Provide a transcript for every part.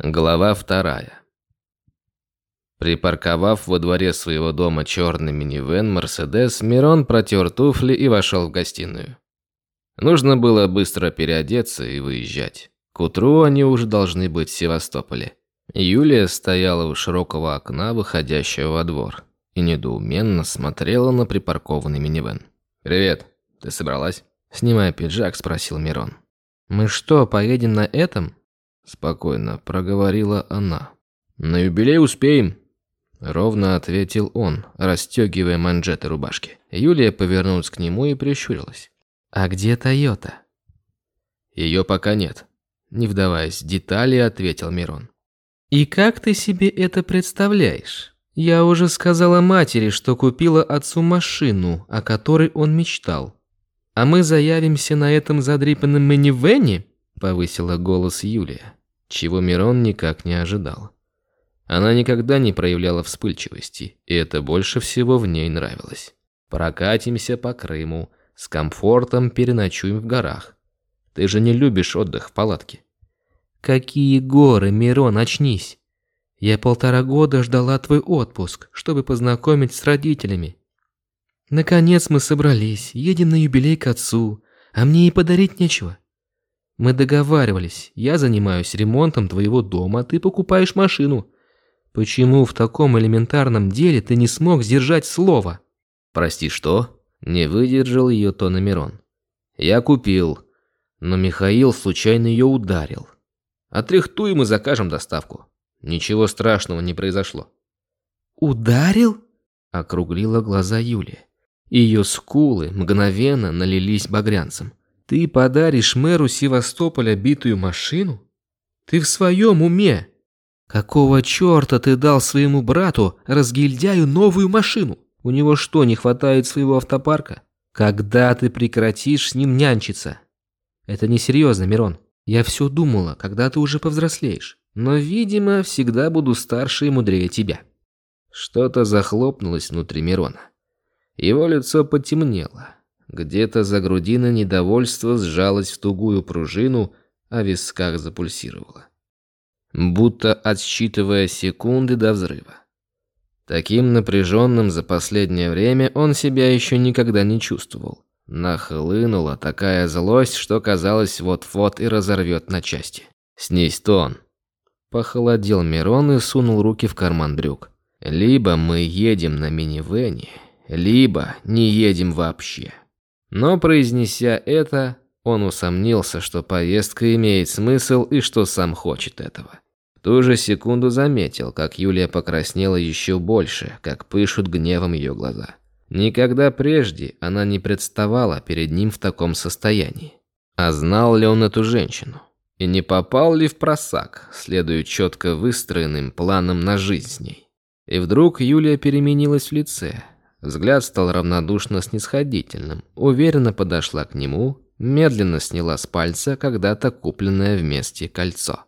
Глава вторая. Припарковав во дворе своего дома черный минивэн «Мерседес», Мирон протер туфли и вошел в гостиную. Нужно было быстро переодеться и выезжать. К утру они уже должны быть в Севастополе. Юлия стояла у широкого окна, выходящего во двор, и недоуменно смотрела на припаркованный минивэн. «Привет, ты собралась?» Снимая пиджак, спросил Мирон. «Мы что, поедем на этом?» Спокойно проговорила она. «На юбилей успеем», – ровно ответил он, расстегивая манжеты рубашки. Юлия повернулась к нему и прищурилась. «А где Тойота?» «Ее пока нет», – не вдаваясь в детали, ответил Мирон. «И как ты себе это представляешь? Я уже сказала матери, что купила отцу машину, о которой он мечтал. А мы заявимся на этом задрипанном минивэне?» – повысила голос Юлия чего Мирон никак не ожидал. Она никогда не проявляла вспыльчивости, и это больше всего в ней нравилось. Прокатимся по Крыму, с комфортом переночуем в горах. Ты же не любишь отдых в палатке. Какие горы, Мирон, очнись. Я полтора года ждала твой отпуск, чтобы познакомить с родителями. Наконец мы собрались, едем на юбилей к отцу, а мне и подарить нечего. Мы договаривались, я занимаюсь ремонтом твоего дома, а ты покупаешь машину. Почему в таком элементарном деле ты не смог сдержать слово? Прости, что? Не выдержал ее тона Мирон. Я купил, но Михаил случайно ее ударил. Отряхтуем и закажем доставку. Ничего страшного не произошло. Ударил? Округлила глаза Юлия. Ее скулы мгновенно налились багрянцем. Ты подаришь мэру Севастополя битую машину? Ты в своем уме? Какого черта ты дал своему брату, разгильдяю, новую машину? У него что, не хватает своего автопарка? Когда ты прекратишь с ним нянчиться? Это несерьезно, Мирон. Я все думала, когда ты уже повзрослеешь. Но, видимо, всегда буду старше и мудрее тебя. Что-то захлопнулось внутри Мирона. Его лицо потемнело. Где-то за грудиной недовольство сжалось в тугую пружину, а в висках запульсировало. Будто отсчитывая секунды до взрыва. Таким напряженным за последнее время он себя еще никогда не чувствовал. Нахлынула такая злость, что казалось вот-вот и разорвет на части. «Снись тон!» Похолодел Мирон и сунул руки в карман брюк. «Либо мы едем на минивэне, либо не едем вообще». Но произнеся это, он усомнился, что поездка имеет смысл и что сам хочет этого. В ту же секунду заметил, как Юлия покраснела еще больше, как пышут гневом ее глаза. Никогда прежде она не представала перед ним в таком состоянии. А знал ли он эту женщину? И не попал ли в просак, следуя четко выстроенным планам на жизнь с ней? И вдруг Юлия переменилась в лице, Взгляд стал равнодушно снисходительным. Уверенно подошла к нему, медленно сняла с пальца когда-то купленное вместе кольцо.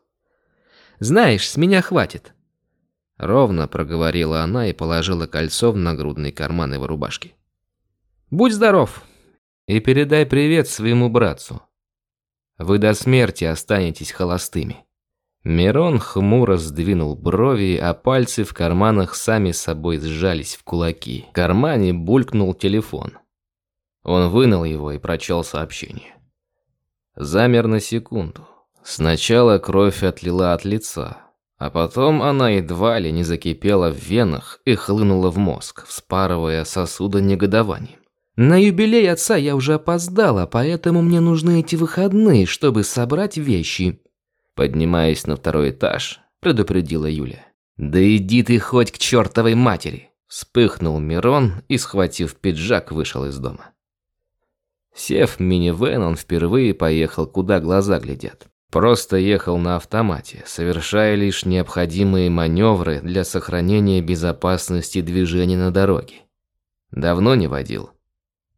«Знаешь, с меня хватит!» Ровно проговорила она и положила кольцо в нагрудный карман его рубашки. «Будь здоров! И передай привет своему братцу. Вы до смерти останетесь холостыми». Мирон хмуро сдвинул брови, а пальцы в карманах сами собой сжались в кулаки. В кармане булькнул телефон. Он вынул его и прочел сообщение. Замер на секунду. Сначала кровь отлила от лица, а потом она едва ли не закипела в венах и хлынула в мозг, вспарывая сосуды негодованием. На юбилей отца я уже опоздала, поэтому мне нужны эти выходные, чтобы собрать вещи. Поднимаясь на второй этаж, предупредила Юля. «Да иди ты хоть к чертовой матери!» Вспыхнул Мирон и, схватив пиджак, вышел из дома. Сев в минивэн, он впервые поехал, куда глаза глядят. Просто ехал на автомате, совершая лишь необходимые маневры для сохранения безопасности движения на дороге. Давно не водил.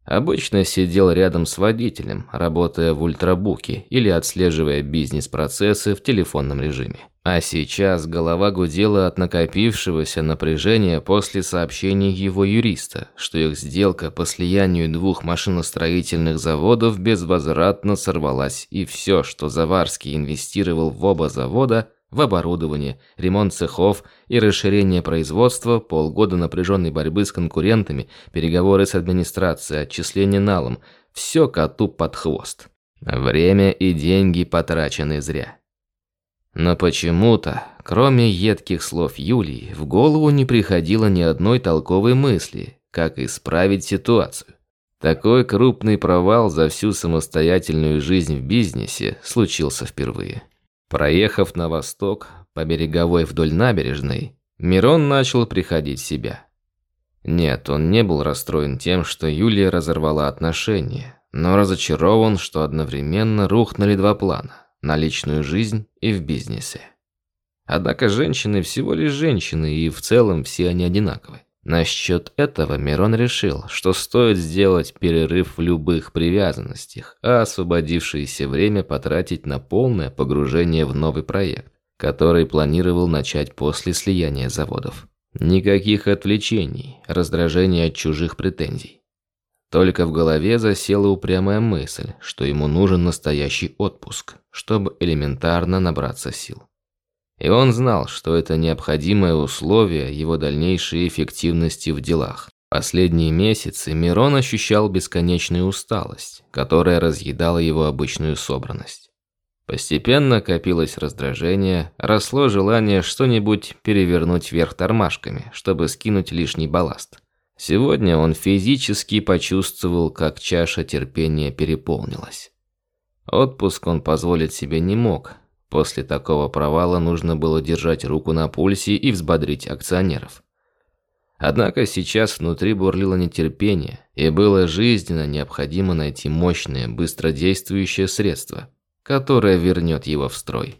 Обычно сидел рядом с водителем, работая в ультрабуке или отслеживая бизнес-процессы в телефонном режиме. А сейчас голова гудела от накопившегося напряжения после сообщений его юриста, что их сделка по слиянию двух машиностроительных заводов безвозвратно сорвалась, и все, что Заварский инвестировал в оба завода, в оборудование, ремонт цехов и расширение производства, полгода напряженной борьбы с конкурентами, переговоры с администрацией, отчисления налом – все коту под хвост. Время и деньги потрачены зря. Но почему-то, кроме едких слов Юлии, в голову не приходило ни одной толковой мысли, как исправить ситуацию. Такой крупный провал за всю самостоятельную жизнь в бизнесе случился впервые. Проехав на восток, по береговой вдоль набережной, Мирон начал приходить в себя. Нет, он не был расстроен тем, что Юлия разорвала отношения, но разочарован, что одновременно рухнули два плана – на личную жизнь и в бизнесе. Однако женщины всего лишь женщины, и в целом все они одинаковы. Насчет этого Мирон решил, что стоит сделать перерыв в любых привязанностях, а освободившееся время потратить на полное погружение в новый проект, который планировал начать после слияния заводов. Никаких отвлечений, раздражения от чужих претензий. Только в голове засела упрямая мысль, что ему нужен настоящий отпуск, чтобы элементарно набраться сил. И он знал, что это необходимое условие его дальнейшей эффективности в делах. Последние месяцы Мирон ощущал бесконечную усталость, которая разъедала его обычную собранность. Постепенно копилось раздражение, росло желание что-нибудь перевернуть вверх тормашками, чтобы скинуть лишний балласт. Сегодня он физически почувствовал, как чаша терпения переполнилась. Отпуск он позволить себе не мог, После такого провала нужно было держать руку на пульсе и взбодрить акционеров. Однако сейчас внутри бурлило нетерпение, и было жизненно необходимо найти мощное, быстродействующее средство, которое вернет его в строй.